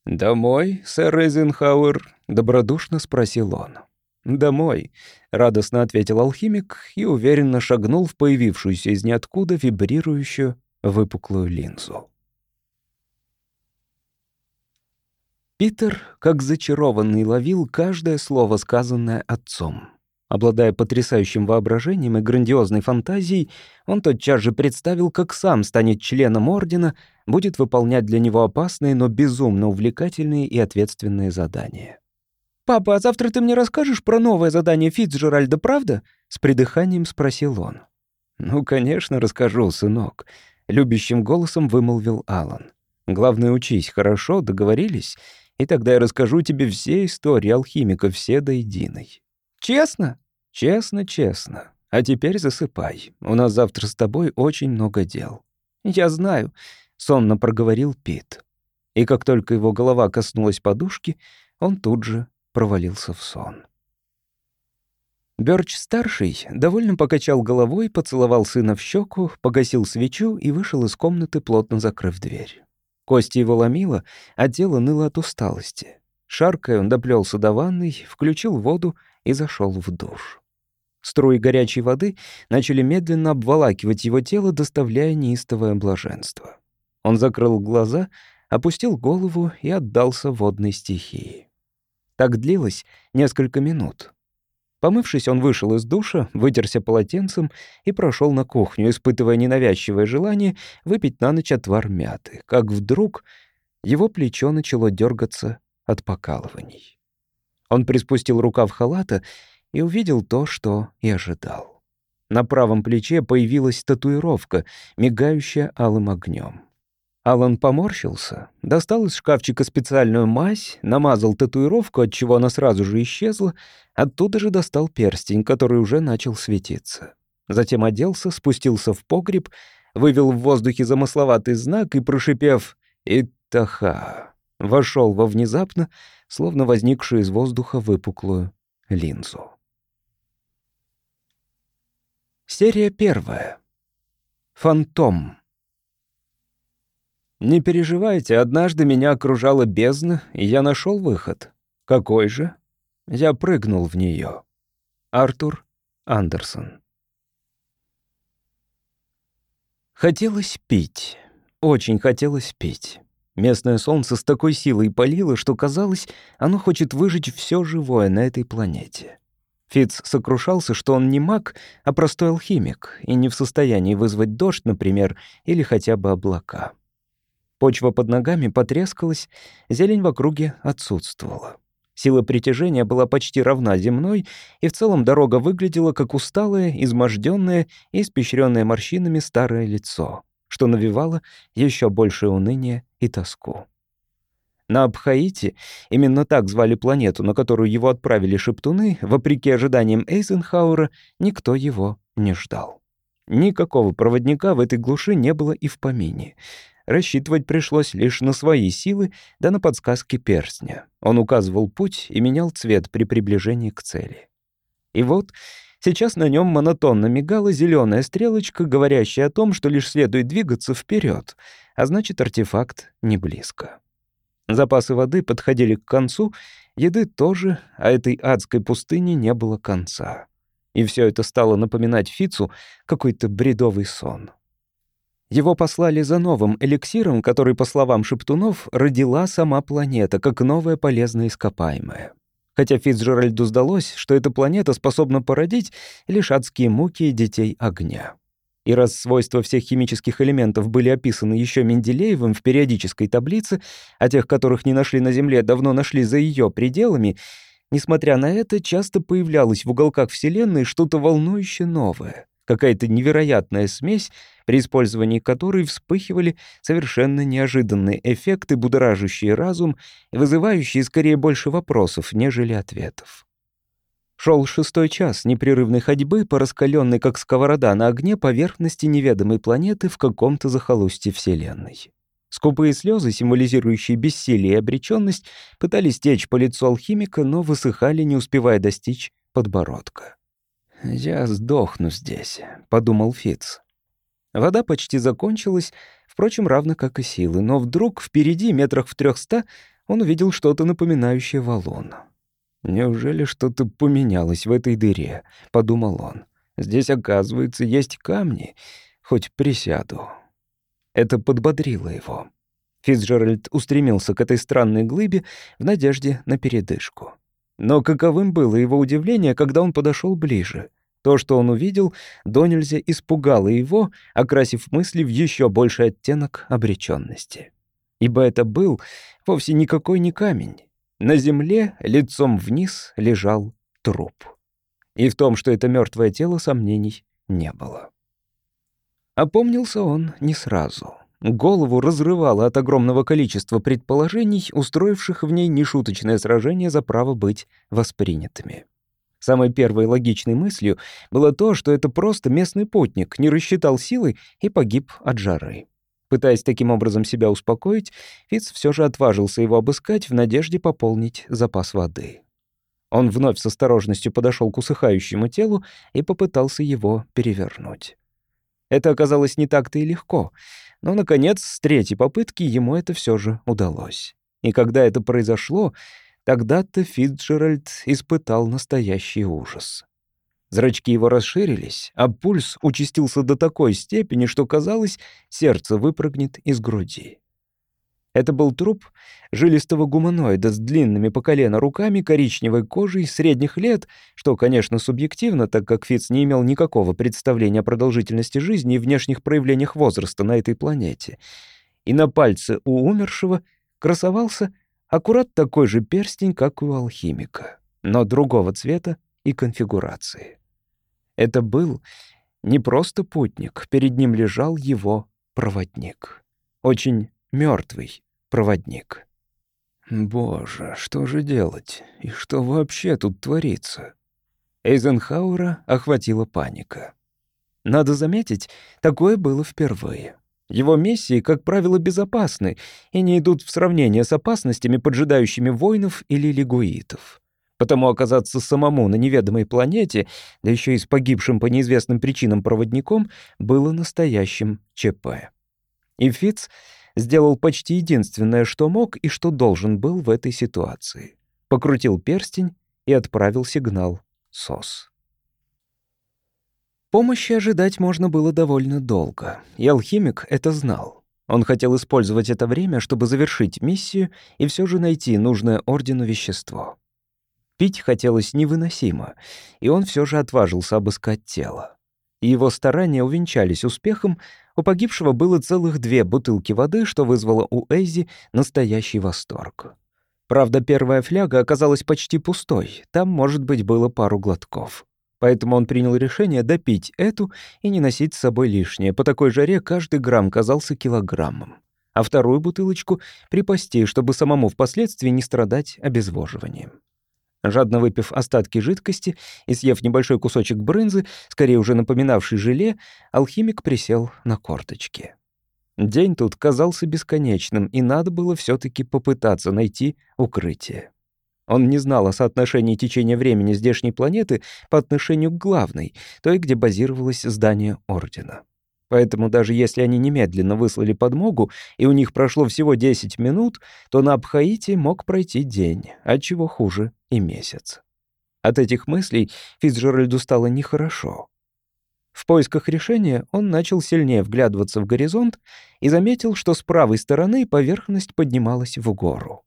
«Домой, сэр Эйзенхауэр?» — добродушно спросил он. «Домой», — радостно ответил алхимик и уверенно шагнул в появившуюся из ниоткуда вибрирующую выпуклую линзу. Питер, как зачарованный, ловил каждое слово, сказанное отцом. Обладая потрясающим воображением и грандиозной фантазией, он тотчас же представил, как сам станет членом Ордена, будет выполнять для него опасные, но безумно увлекательные и ответственные задания. «Папа, а завтра ты мне расскажешь про новое задание Фитцджеральда, правда?» — с придыханием спросил он. «Ну, конечно, расскажу, сынок», — любящим голосом вымолвил Алан. «Главное, учись, хорошо, договорились? И тогда я расскажу тебе все истории алхимика, все до единой». «Честно?» «Честно, честно. А теперь засыпай. У нас завтра с тобой очень много дел». «Я знаю», — сонно проговорил Пит. И как только его голова коснулась подушки, он тут же провалился в сон. Бёрч-старший довольно покачал головой, поцеловал сына в щеку, погасил свечу и вышел из комнаты, плотно закрыв дверь. Кости его ломило, а тело ныло от усталости. Шаркая, он доплелся до ванной, включил воду и зашел в душ. Струи горячей воды начали медленно обволакивать его тело, доставляя неистовое блаженство. Он закрыл глаза, опустил голову и отдался водной стихии. Так длилось несколько минут. Помывшись, он вышел из душа, вытерся полотенцем и прошел на кухню, испытывая ненавязчивое желание выпить на ночь отвар мяты, как вдруг его плечо начало дергаться от покалываний. Он приспустил рукав халата и увидел то, что и ожидал. На правом плече появилась татуировка, мигающая алым огнем. Алан поморщился, достал из шкафчика специальную мазь, намазал татуировку, от чего она сразу же исчезла, оттуда же достал перстень, который уже начал светиться. Затем оделся, спустился в погреб, вывел в воздухе замысловатый знак и, прошипев «Итаха», вошел во внезапно словно возникшую из воздуха выпуклую линзу. Серия первая. Фантом. Не переживайте, однажды меня окружала бездна, и я нашел выход. Какой же? Я прыгнул в нее. Артур Андерсон. Хотелось пить. Очень хотелось пить. Местное солнце с такой силой палило, что казалось, оно хочет выжечь все живое на этой планете. Фиц сокрушался, что он не маг, а простой алхимик, и не в состоянии вызвать дождь, например, или хотя бы облака. Почва под ногами потрескалась, зелень в округе отсутствовала. Сила притяжения была почти равна земной, и в целом дорога выглядела как усталое, изможденное и испещренное морщинами старое лицо что навевало еще большее уныние и тоску. На Абхаите, именно так звали планету, на которую его отправили шептуны, вопреки ожиданиям Эйзенхауэра, никто его не ждал. Никакого проводника в этой глуши не было и в помине. Рассчитывать пришлось лишь на свои силы, да на подсказки перстня. Он указывал путь и менял цвет при приближении к цели. И вот сейчас на нем монотонно мигала зеленая стрелочка, говорящая о том, что лишь следует двигаться вперед, а значит, артефакт не близко. Запасы воды подходили к концу, еды тоже, а этой адской пустыне не было конца. И все это стало напоминать Фицу какой-то бредовый сон. Его послали за новым эликсиром, который, по словам шептунов, родила сама планета, как новое полезное ископаемое. Хотя Фицджеральду сдалось, что эта планета способна породить лишь адские муки детей огня. И раз свойства всех химических элементов были описаны еще Менделеевым в периодической таблице, а тех, которых не нашли на Земле, давно нашли за ее пределами, несмотря на это, часто появлялось в уголках Вселенной что-то волнующе новое, какая-то невероятная смесь, при использовании которой вспыхивали совершенно неожиданные эффекты, будоражащие разум и вызывающие скорее больше вопросов, нежели ответов. Шел шестой час непрерывной ходьбы по раскаленной, как сковорода на огне, поверхности неведомой планеты в каком-то захолустье Вселенной. Скупые слезы, символизирующие бессилие и обреченность, пытались течь по лицу алхимика, но высыхали, не успевая достичь подбородка. «Я сдохну здесь», — подумал Фиц. Вода почти закончилась, впрочем, равно как и силы, но вдруг впереди, метрах в трехста, он увидел что-то напоминающее валун. «Неужели что-то поменялось в этой дыре?» — подумал он. «Здесь, оказывается, есть камни. Хоть присяду». Это подбодрило его. Фицджеральд устремился к этой странной глыбе в надежде на передышку. Но каковым было его удивление, когда он подошел ближе. То, что он увидел, до нельзя испугало его, окрасив мысли в еще больший оттенок обреченности. Ибо это был вовсе никакой не камень. На земле лицом вниз лежал труп. И в том, что это мертвое тело, сомнений не было. Опомнился он не сразу. Голову разрывало от огромного количества предположений, устроивших в ней нешуточное сражение за право быть воспринятыми. Самой первой логичной мыслью было то, что это просто местный путник, не рассчитал силы и погиб от жары. Пытаясь таким образом себя успокоить, Фиц все же отважился его обыскать в надежде пополнить запас воды. Он вновь с осторожностью подошел к усыхающему телу и попытался его перевернуть. Это оказалось не так-то и легко, но, наконец, с третьей попытки ему это все же удалось. И когда это произошло, тогда-то Фитджеральд испытал настоящий ужас. Зрачки его расширились, а пульс участился до такой степени, что, казалось, сердце выпрыгнет из груди. Это был труп жилистого гуманоида с длинными по колено руками, коричневой кожей, средних лет, что, конечно, субъективно, так как Фиц не имел никакого представления о продолжительности жизни и внешних проявлениях возраста на этой планете. И на пальце у умершего красовался аккурат такой же перстень, как у алхимика, но другого цвета и конфигурации. Это был не просто путник, перед ним лежал его проводник. Очень мертвый проводник. Боже, что же делать? И что вообще тут творится? Эйзенхауэра охватила паника. Надо заметить, такое было впервые. Его миссии, как правило, безопасны и не идут в сравнение с опасностями, поджидающими воинов или лигуитов. Потому оказаться самому на неведомой планете, да еще и с погибшим по неизвестным причинам проводником, было настоящим ЧП. И Фиц сделал почти единственное, что мог и что должен был в этой ситуации. Покрутил перстень и отправил сигнал СОС. Помощи ожидать можно было довольно долго, и алхимик это знал. Он хотел использовать это время, чтобы завершить миссию и все же найти нужное ордену вещество. Пить хотелось невыносимо, и он все же отважился обыскать тело. И его старания увенчались успехом, у погибшего было целых две бутылки воды, что вызвало у Эйзи настоящий восторг. Правда, первая фляга оказалась почти пустой, там, может быть, было пару глотков. Поэтому он принял решение допить эту и не носить с собой лишнее. По такой жаре каждый грамм казался килограммом. А вторую бутылочку припасти, чтобы самому впоследствии не страдать обезвоживанием. Жадно выпив остатки жидкости и съев небольшой кусочек брынзы, скорее уже напоминавший желе, алхимик присел на корточки. День тут казался бесконечным, и надо было все таки попытаться найти укрытие. Он не знал о соотношении течения времени здешней планеты по отношению к главной, той, где базировалось здание Ордена. Поэтому даже если они немедленно выслали подмогу, и у них прошло всего 10 минут, то на Абхаите мог пройти день, а чего хуже — и месяц. От этих мыслей Фицджеральду стало нехорошо. В поисках решения он начал сильнее вглядываться в горизонт и заметил, что с правой стороны поверхность поднималась в гору.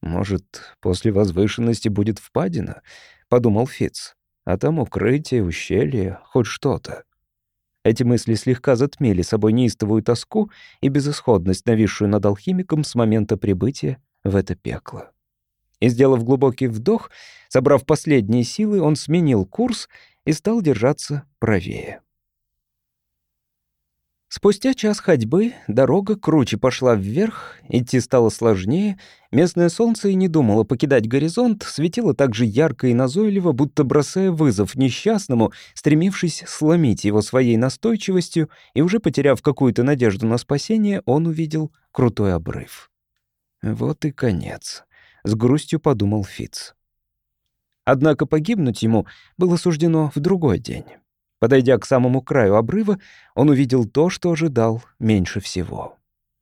«Может, после возвышенности будет впадина?» — подумал Фиц. «А там укрытие, ущелье, хоть что-то». Эти мысли слегка затмили собой неистовую тоску и безысходность, нависшую над алхимиком с момента прибытия в это пекло. И, сделав глубокий вдох, собрав последние силы, он сменил курс и стал держаться правее. Спустя час ходьбы дорога круче пошла вверх, идти стало сложнее, местное солнце и не думало покидать горизонт, светило так же ярко и назойливо, будто бросая вызов несчастному, стремившись сломить его своей настойчивостью, и уже потеряв какую-то надежду на спасение, он увидел крутой обрыв. Вот и конец, — с грустью подумал Фиц. Однако погибнуть ему было суждено в другой день. Подойдя к самому краю обрыва, он увидел то, что ожидал меньше всего.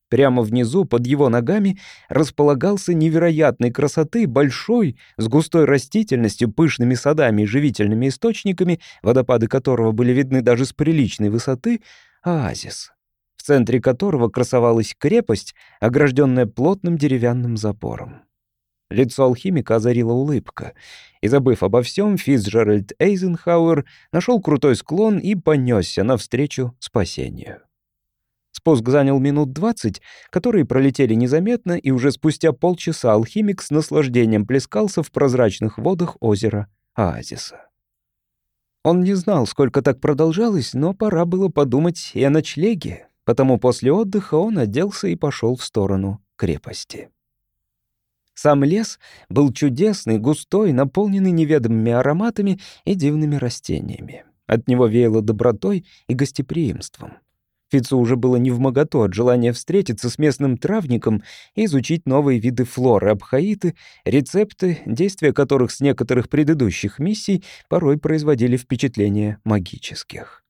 Прямо внизу, под его ногами, располагался невероятной красоты большой, с густой растительностью, пышными садами и живительными источниками, водопады которого были видны даже с приличной высоты, оазис, в центре которого красовалась крепость, огражденная плотным деревянным забором. Лицо алхимика озарила улыбка. И, забыв обо всем, Фицджеральд Эйзенхауэр нашел крутой склон и понесся навстречу спасению. Спуск занял минут двадцать, которые пролетели незаметно, и уже спустя полчаса алхимик с наслаждением плескался в прозрачных водах озера Оазиса. Он не знал, сколько так продолжалось, но пора было подумать и о ночлеге, потому после отдыха он оделся и пошел в сторону крепости. Сам лес был чудесный, густой, наполненный неведомыми ароматами и дивными растениями. От него веяло добротой и гостеприимством. Фицу уже было невмогото от желания встретиться с местным травником и изучить новые виды флоры абхаиты, рецепты, действия которых с некоторых предыдущих миссий порой производили впечатление магических.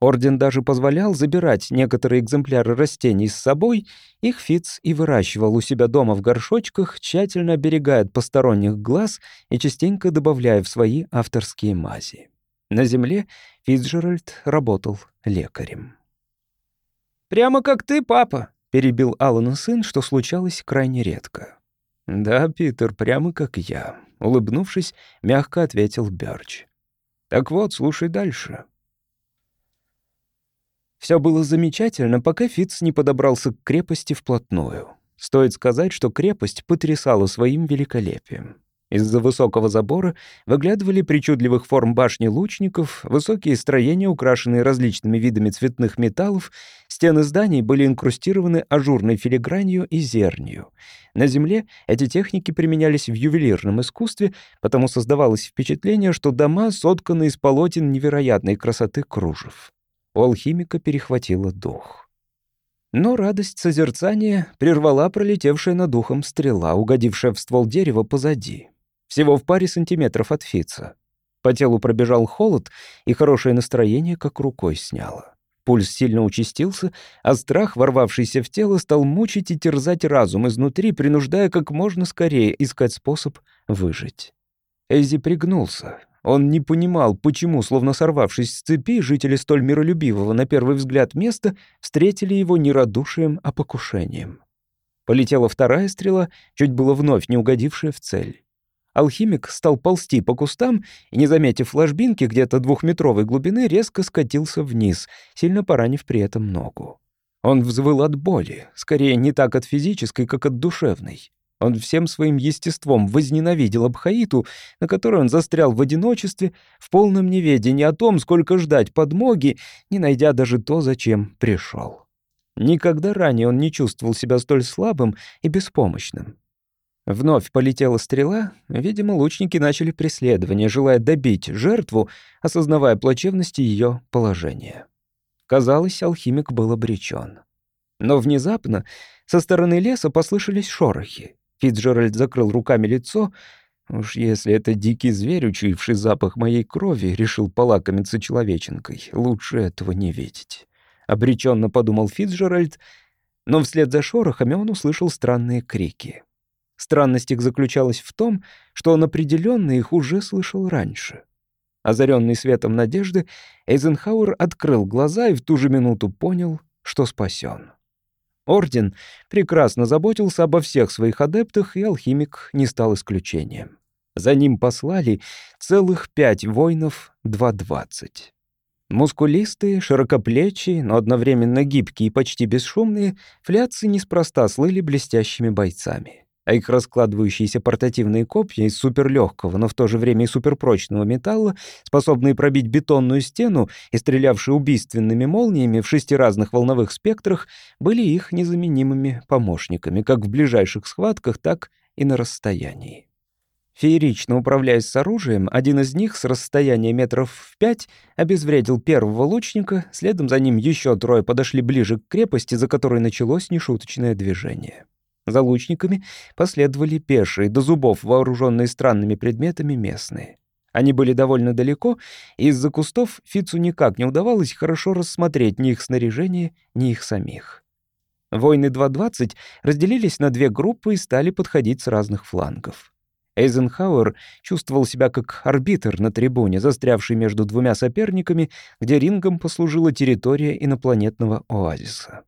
Орден даже позволял забирать некоторые экземпляры растений с собой, их Фиц и выращивал у себя дома в горшочках, тщательно оберегая от посторонних глаз и частенько добавляя в свои авторские мази. На земле Фицджеральд работал лекарем. «Прямо как ты, папа», — перебил Аллану сын, что случалось крайне редко. «Да, Питер, прямо как я», — улыбнувшись, мягко ответил Бёрч. «Так вот, слушай дальше. Все было замечательно, пока Фитц не подобрался к крепости вплотную. Стоит сказать, что крепость потрясала своим великолепием. Из-за высокого забора выглядывали причудливых форм башни лучников, высокие строения, украшенные различными видами цветных металлов, стены зданий были инкрустированы ажурной филигранью и зернью. На земле эти техники применялись в ювелирном искусстве, потому создавалось впечатление, что дома сотканы из полотен невероятной красоты кружев. У алхимика перехватило дух. Но радость созерцания прервала пролетевшая над ухом стрела, угодившая в ствол дерева позади. Всего в паре сантиметров от Фица. По телу пробежал холод, и хорошее настроение как рукой сняло. Пульс сильно участился, а страх, ворвавшийся в тело, стал мучить и терзать разум изнутри, принуждая как можно скорее искать способ выжить. Эйзи пригнулся. Он не понимал, почему, словно сорвавшись с цепи, жители столь миролюбивого на первый взгляд места встретили его не радушием, а покушением. Полетела вторая стрела, чуть было вновь не угодившая в цель. Алхимик стал ползти по кустам и, не заметив ложбинки где-то двухметровой глубины, резко скатился вниз, сильно поранив при этом ногу. Он взвыл от боли, скорее не так от физической, как от душевной. Он всем своим естеством возненавидел Абхаиту, на которой он застрял в одиночестве, в полном неведении о том, сколько ждать подмоги, не найдя даже то, зачем пришел. Никогда ранее он не чувствовал себя столь слабым и беспомощным. Вновь полетела стрела, видимо, лучники начали преследование, желая добить жертву, осознавая плачевность ее положения. Казалось, алхимик был обречен. Но внезапно со стороны леса послышались шорохи. Фитджеральд закрыл руками лицо. Уж если это дикий зверь, учуявший запах моей крови, решил полакомиться человеченкой, лучше этого не видеть. Обреченно подумал Фитджеральд, но вслед за шорохами он услышал странные крики. Странность их заключалась в том, что он определенно их уже слышал раньше. Озаренный светом надежды, Эйзенхауэр открыл глаза и в ту же минуту понял, что спасен. Орден прекрасно заботился обо всех своих адептах, и алхимик не стал исключением. За ним послали целых пять воинов 2.20. Мускулистые, широкоплечие, но одновременно гибкие и почти бесшумные, фляцы неспроста слыли блестящими бойцами а их раскладывающиеся портативные копья из суперлегкого, но в то же время и суперпрочного металла, способные пробить бетонную стену и стрелявшие убийственными молниями в шести разных волновых спектрах, были их незаменимыми помощниками, как в ближайших схватках, так и на расстоянии. Феерично управляясь с оружием, один из них с расстояния метров в пять обезвредил первого лучника, следом за ним еще трое подошли ближе к крепости, за которой началось нешуточное движение. За лучниками последовали пешие, до зубов вооруженные странными предметами местные. Они были довольно далеко, и из-за кустов Фицу никак не удавалось хорошо рассмотреть ни их снаряжение, ни их самих. Войны 2.20 разделились на две группы и стали подходить с разных флангов. Эйзенхауэр чувствовал себя как арбитр на трибуне, застрявший между двумя соперниками, где рингом послужила территория инопланетного оазиса.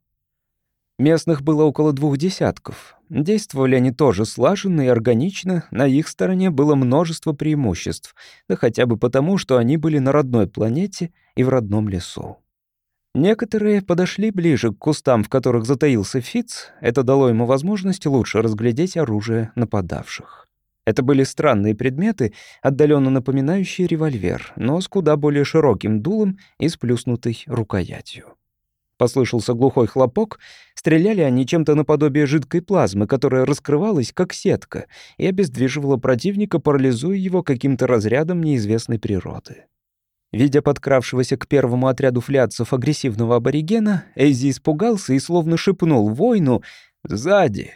Местных было около двух десятков. Действовали они тоже слаженно и органично, на их стороне было множество преимуществ, да хотя бы потому, что они были на родной планете и в родном лесу. Некоторые подошли ближе к кустам, в которых затаился Фиц, это дало ему возможность лучше разглядеть оружие нападавших. Это были странные предметы, отдаленно напоминающие револьвер, но с куда более широким дулом и сплюснутой рукоятью. Послышался глухой хлопок. Стреляли они чем-то наподобие жидкой плазмы, которая раскрывалась, как сетка, и обездвиживала противника, парализуя его каким-то разрядом неизвестной природы. Видя подкравшегося к первому отряду фляцев агрессивного аборигена, Эйзи испугался и словно шепнул воину «Сзади!».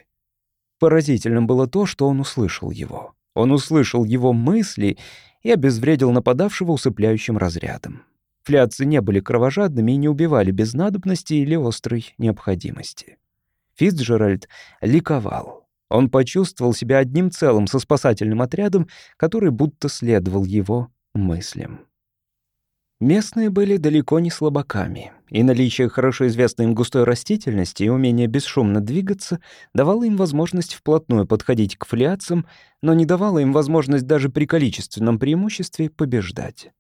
Поразительным было то, что он услышал его. Он услышал его мысли и обезвредил нападавшего усыпляющим разрядом. Фляцы не были кровожадными и не убивали без надобности или острой необходимости. Фицджеральд ликовал. Он почувствовал себя одним целым со спасательным отрядом, который будто следовал его мыслям. Местные были далеко не слабаками, и наличие хорошо известной им густой растительности и умение бесшумно двигаться давало им возможность вплотную подходить к флиацам, но не давало им возможность даже при количественном преимуществе побеждать.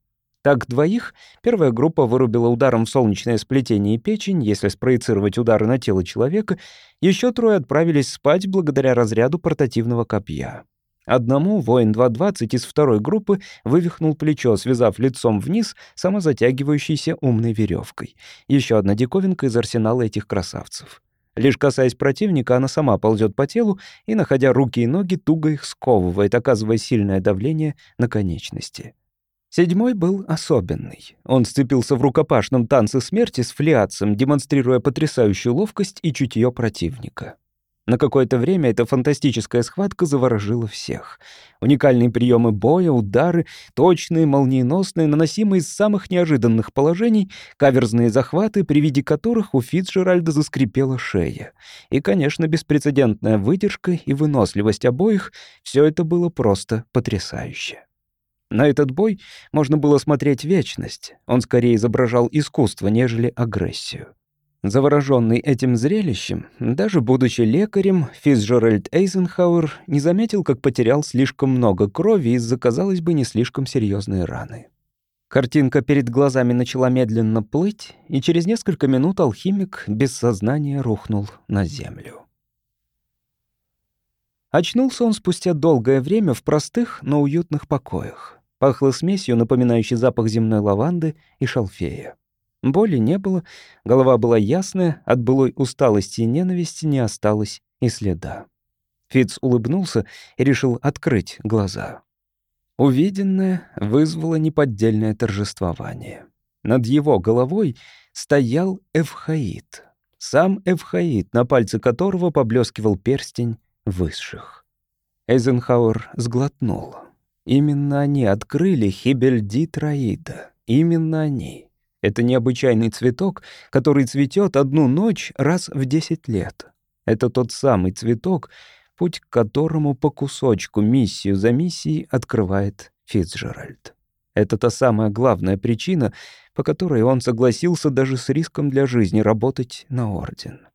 Так двоих первая группа вырубила ударом в солнечное сплетение и печень, если спроецировать удары на тело человека, еще трое отправились спать благодаря разряду портативного копья. Одному воин 220 из второй группы вывихнул плечо, связав лицом вниз самозатягивающейся умной веревкой. Еще одна диковинка из арсенала этих красавцев. Лишь касаясь противника, она сама ползет по телу и, находя руки и ноги, туго их сковывает, оказывая сильное давление на конечности. Седьмой был особенный. Он сцепился в рукопашном танце смерти с флиацем, демонстрируя потрясающую ловкость и чутье противника. На какое-то время эта фантастическая схватка заворожила всех. Уникальные приемы боя, удары, точные, молниеносные, наносимые из самых неожиданных положений, каверзные захваты, при виде которых у Фицджеральда заскрипела шея. И, конечно, беспрецедентная выдержка и выносливость обоих — все это было просто потрясающе. На этот бой можно было смотреть вечность. Он скорее изображал искусство, нежели агрессию. Завороженный этим зрелищем, даже будучи лекарем, Фицджеральд Эйзенхауэр не заметил, как потерял слишком много крови из-за, казалось бы, не слишком серьезной раны. Картинка перед глазами начала медленно плыть, и через несколько минут алхимик без сознания рухнул на землю. Очнулся он спустя долгое время в простых, но уютных покоях. Пахло смесью, напоминающей запах земной лаванды и шалфея. Боли не было, голова была ясная, от былой усталости и ненависти не осталось и следа. Фиц улыбнулся и решил открыть глаза. Увиденное вызвало неподдельное торжествование. Над его головой стоял Эвхаид. Сам Эвхаид, на пальце которого поблескивал перстень высших. Эйзенхауэр сглотнул. Именно они открыли Хибельдит Раида. Именно они. Это необычайный цветок, который цветет одну ночь раз в десять лет. Это тот самый цветок, путь к которому по кусочку, миссию за миссией открывает Фицджеральд. Это та самая главная причина, по которой он согласился даже с риском для жизни работать на Орден.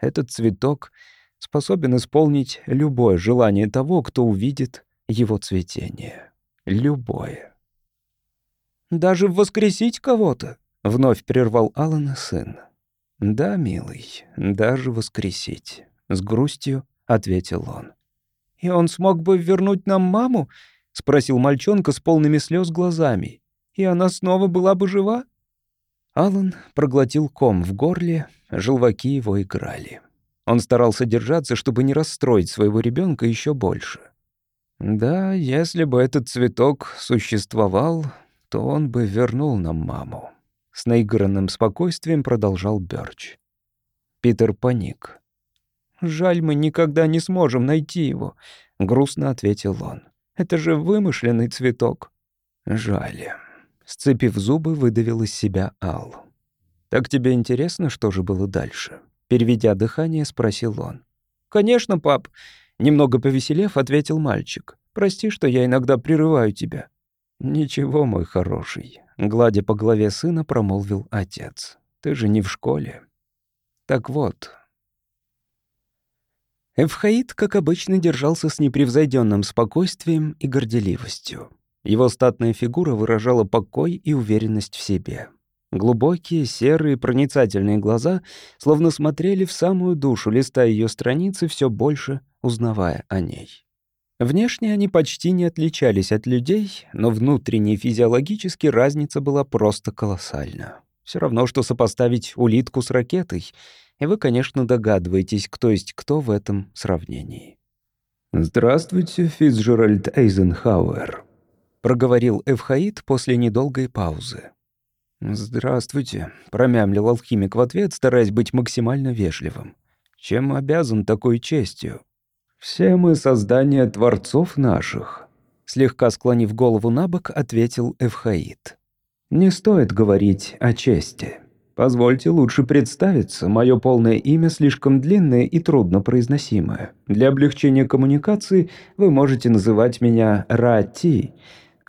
Этот цветок способен исполнить любое желание того, кто увидит его цветение. Любое. «Даже воскресить кого-то?» — вновь прервал Алана сын. «Да, милый, даже воскресить», — с грустью ответил он. «И он смог бы вернуть нам маму?» — спросил мальчонка с полными слез глазами. «И она снова была бы жива?» Алан проглотил ком в горле, желваки его играли. Он старался держаться, чтобы не расстроить своего ребенка еще больше. Да, если бы этот цветок существовал, то он бы вернул нам маму. С наигранным спокойствием продолжал Бёрч. Питер паник. «Жаль, мы никогда не сможем найти его», — грустно ответил он. «Это же вымышленный цветок». «Жаль». Сцепив зубы, выдавил из себя Ал. «Так тебе интересно, что же было дальше?» Переведя дыхание, спросил он. «Конечно, пап», — немного повеселев, ответил мальчик. «Прости, что я иногда прерываю тебя». «Ничего, мой хороший», — гладя по голове сына, промолвил отец. «Ты же не в школе». «Так вот, Эвхаид, как обычно, держался с непревзойденным спокойствием и горделивостью. Его статная фигура выражала покой и уверенность в себе. Глубокие, серые, проницательные глаза словно смотрели в самую душу, листая ее страницы, все больше узнавая о ней. Внешне они почти не отличались от людей, но внутренне и физиологически разница была просто колоссальна. Все равно, что сопоставить улитку с ракетой — и вы, конечно, догадываетесь, кто есть кто в этом сравнении. «Здравствуйте, Фицджеральд Эйзенхауэр», — проговорил Эвхаид после недолгой паузы. «Здравствуйте», — промямлил алхимик в ответ, стараясь быть максимально вежливым. «Чем обязан такой честью?» «Все мы создания творцов наших», — слегка склонив голову на бок, ответил Эвхаид. «Не стоит говорить о чести». Позвольте лучше представиться, мое полное имя слишком длинное и трудно произносимое. Для облегчения коммуникации вы можете называть меня Рати.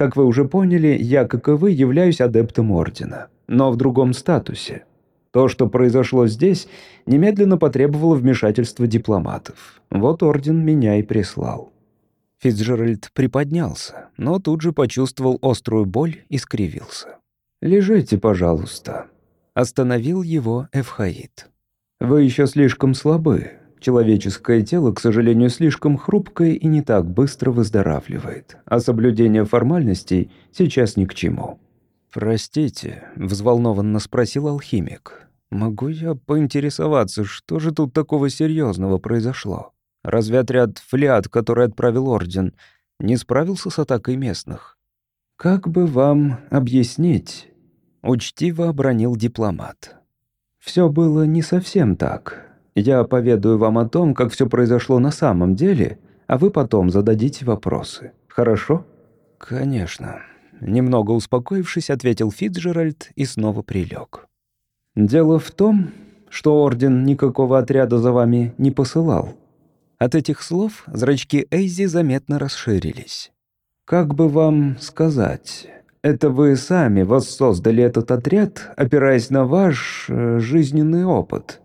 Как вы уже поняли, я, как и вы, являюсь адептом Ордена, но в другом статусе. То, что произошло здесь, немедленно потребовало вмешательства дипломатов. Вот Орден меня и прислал. Фицджеральд приподнялся, но тут же почувствовал острую боль и скривился. «Лежите, пожалуйста», Остановил его Эвхаид. «Вы еще слишком слабы. Человеческое тело, к сожалению, слишком хрупкое и не так быстро выздоравливает. А соблюдение формальностей сейчас ни к чему». «Простите», — взволнованно спросил алхимик. «Могу я поинтересоваться, что же тут такого серьезного произошло? Разве отряд «Флиат», который отправил Орден, не справился с атакой местных?» «Как бы вам объяснить?» Учтиво обронил дипломат. «Все было не совсем так. Я поведаю вам о том, как все произошло на самом деле, а вы потом зададите вопросы. Хорошо?» «Конечно». Немного успокоившись, ответил Фитджеральд и снова прилег. «Дело в том, что Орден никакого отряда за вами не посылал». От этих слов зрачки Эйзи заметно расширились. «Как бы вам сказать...» Это вы сами воссоздали этот отряд, опираясь на ваш э, жизненный опыт.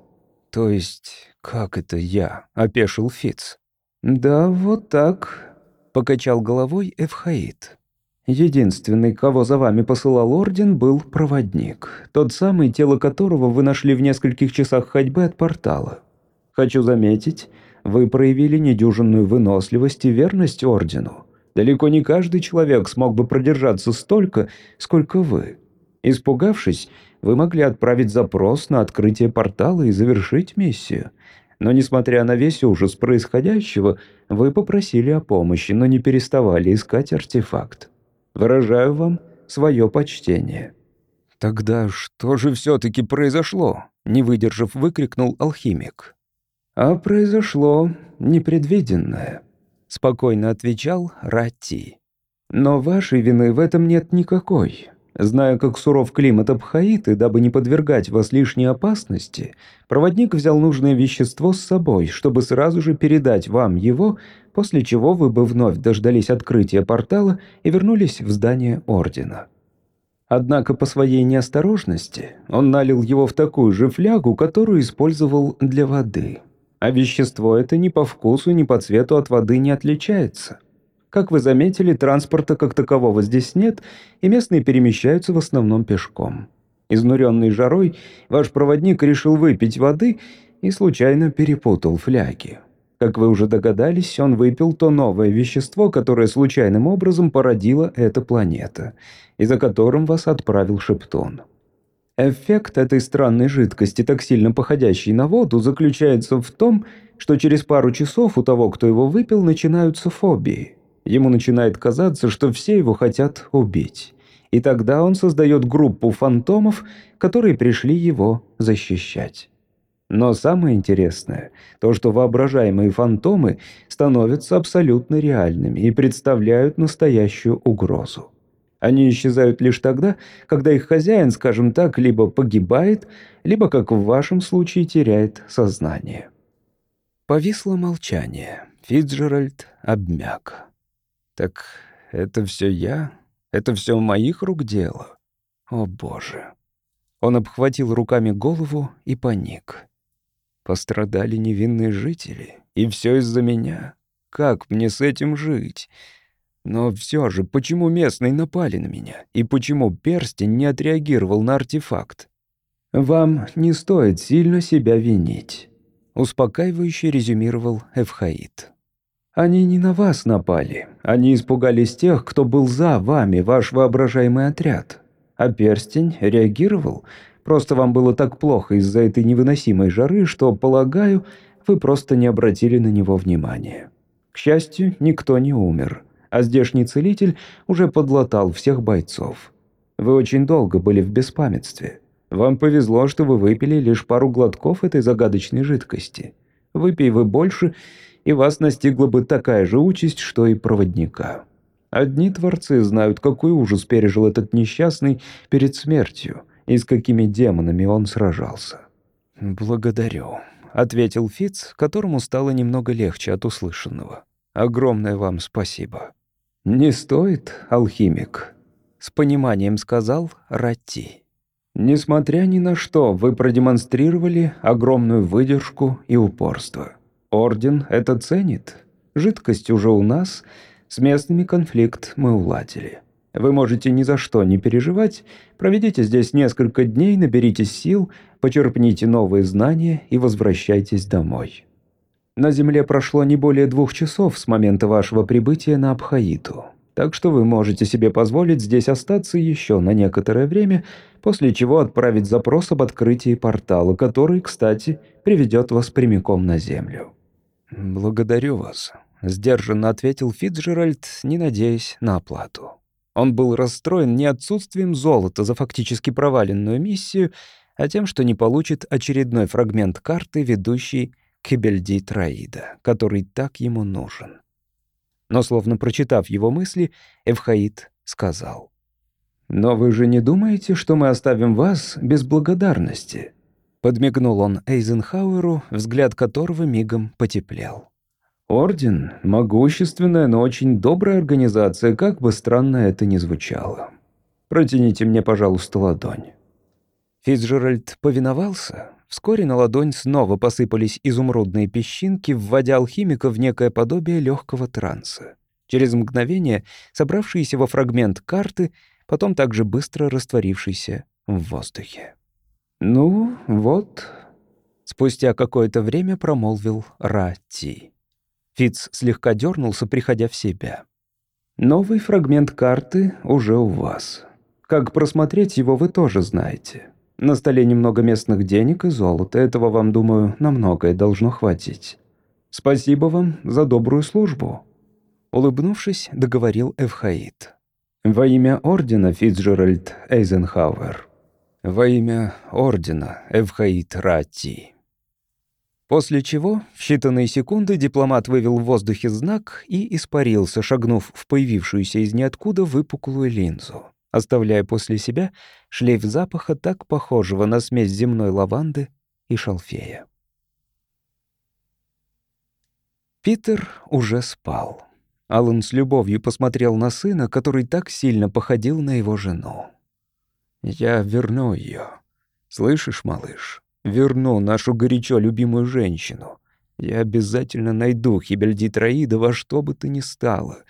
То есть, как это я? опешил Фиц. Да, вот так, покачал головой Эвхаид. Единственный, кого за вами посылал орден, был проводник. Тот самый, тело которого вы нашли в нескольких часах ходьбы от портала. Хочу заметить, вы проявили недюжинную выносливость и верность ордену. Далеко не каждый человек смог бы продержаться столько, сколько вы. Испугавшись, вы могли отправить запрос на открытие портала и завершить миссию. Но, несмотря на весь ужас происходящего, вы попросили о помощи, но не переставали искать артефакт. Выражаю вам свое почтение». «Тогда что же все-таки произошло?» — не выдержав, выкрикнул алхимик. «А произошло непредвиденное», — спокойно отвечал Ратти. «Но вашей вины в этом нет никакой. Зная, как суров климат Абхаиты, дабы не подвергать вас лишней опасности, проводник взял нужное вещество с собой, чтобы сразу же передать вам его, после чего вы бы вновь дождались открытия портала и вернулись в здание Ордена. Однако по своей неосторожности он налил его в такую же флягу, которую использовал для воды. А вещество это ни по вкусу, ни по цвету от воды не отличается. Как вы заметили, транспорта как такового здесь нет, и местные перемещаются в основном пешком. Изнуренный жарой, ваш проводник решил выпить воды и случайно перепутал фляги. Как вы уже догадались, он выпил то новое вещество, которое случайным образом породила эта планета, и за которым вас отправил Шептон. Эффект этой странной жидкости, так сильно походящей на воду, заключается в том, что через пару часов у того, кто его выпил, начинаются фобии. Ему начинает казаться, что все его хотят убить. И тогда он создает группу фантомов, которые пришли его защищать. Но самое интересное – то, что воображаемые фантомы становятся абсолютно реальными и представляют настоящую угрозу. Они исчезают лишь тогда, когда их хозяин, скажем так, либо погибает, либо, как в вашем случае, теряет сознание. Повисло молчание. Фитджеральд обмяк. Так это все я? Это все моих рук дело? О боже. Он обхватил руками голову и паник. Пострадали невинные жители, и все из-за меня. Как мне с этим жить? Но все же, почему местные напали на меня? И почему перстень не отреагировал на артефакт? «Вам не стоит сильно себя винить», — успокаивающе резюмировал Эвхаид. Они не на вас напали. Они испугались тех, кто был за вами, ваш воображаемый отряд. А перстень реагировал. Просто вам было так плохо из-за этой невыносимой жары, что, полагаю, вы просто не обратили на него внимания. К счастью, никто не умер. А здешний целитель уже подлатал всех бойцов. Вы очень долго были в беспамятстве. Вам повезло, что вы выпили лишь пару глотков этой загадочной жидкости. Выпей вы больше, и вас настигла бы такая же участь, что и проводника. Одни творцы знают, какой ужас пережил этот несчастный перед смертью и с какими демонами он сражался. «Благодарю», — ответил Фиц, которому стало немного легче от услышанного. «Огромное вам спасибо». «Не стоит, алхимик», — с пониманием сказал Ратти. «Несмотря ни на что, вы продемонстрировали огромную выдержку и упорство. Орден это ценит. Жидкость уже у нас, с местными конфликт мы уладили. Вы можете ни за что не переживать, проведите здесь несколько дней, наберитесь сил, почерпните новые знания и возвращайтесь домой. На Земле прошло не более двух часов с момента вашего прибытия на Абхаиту, так что вы можете себе позволить здесь остаться еще на некоторое время, после чего отправить запрос об открытии портала, который, кстати, приведет вас прямиком на Землю. «Благодарю вас», — сдержанно ответил Фитджеральд, не надеясь на оплату. Он был расстроен не отсутствием золота за фактически проваленную миссию, а тем, что не получит очередной фрагмент карты, ведущий к Хибельди Траида, который так ему нужен. Но, словно прочитав его мысли, Эвхаид сказал. «Но вы же не думаете, что мы оставим вас без благодарности?» Подмигнул он Эйзенхауэру, взгляд которого мигом потеплел. «Орден — могущественная, но очень добрая организация, как бы странно это ни звучало. Протяните мне, пожалуйста, ладонь». Фицджеральд повиновался. Вскоре на ладонь снова посыпались изумрудные песчинки, вводя алхимика в некое подобие легкого транса. Через мгновение собравшиеся во фрагмент карты, потом также быстро растворившийся в воздухе. «Ну, вот», — спустя какое-то время промолвил Ратти. Фиц слегка дернулся, приходя в себя. «Новый фрагмент карты уже у вас. Как просмотреть его, вы тоже знаете. На столе немного местных денег и золота. Этого вам, думаю, на многое должно хватить. Спасибо вам за добрую службу». Улыбнувшись, договорил Эвхаид. «Во имя ордена, Фицджеральд Эйзенхауэр». «Во имя ордена, Эвхаид Ратти». После чего в считанные секунды дипломат вывел в воздухе знак и испарился, шагнув в появившуюся из ниоткуда выпуклую линзу, оставляя после себя шлейф запаха, так похожего на смесь земной лаванды и шалфея. Питер уже спал. Алан с любовью посмотрел на сына, который так сильно походил на его жену. «Я верну ее. Слышишь, малыш? Верну нашу горячо любимую женщину. Я обязательно найду Хибельдит Раида во что бы то ни стало,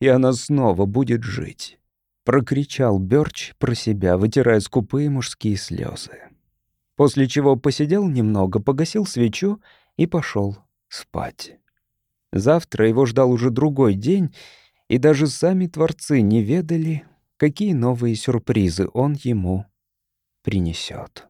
и она снова будет жить». Прокричал Бёрч про себя, вытирая скупые мужские слезы. После чего посидел немного, погасил свечу и пошел спать. Завтра его ждал уже другой день, и даже сами творцы не ведали, какие новые сюрпризы он ему принесет.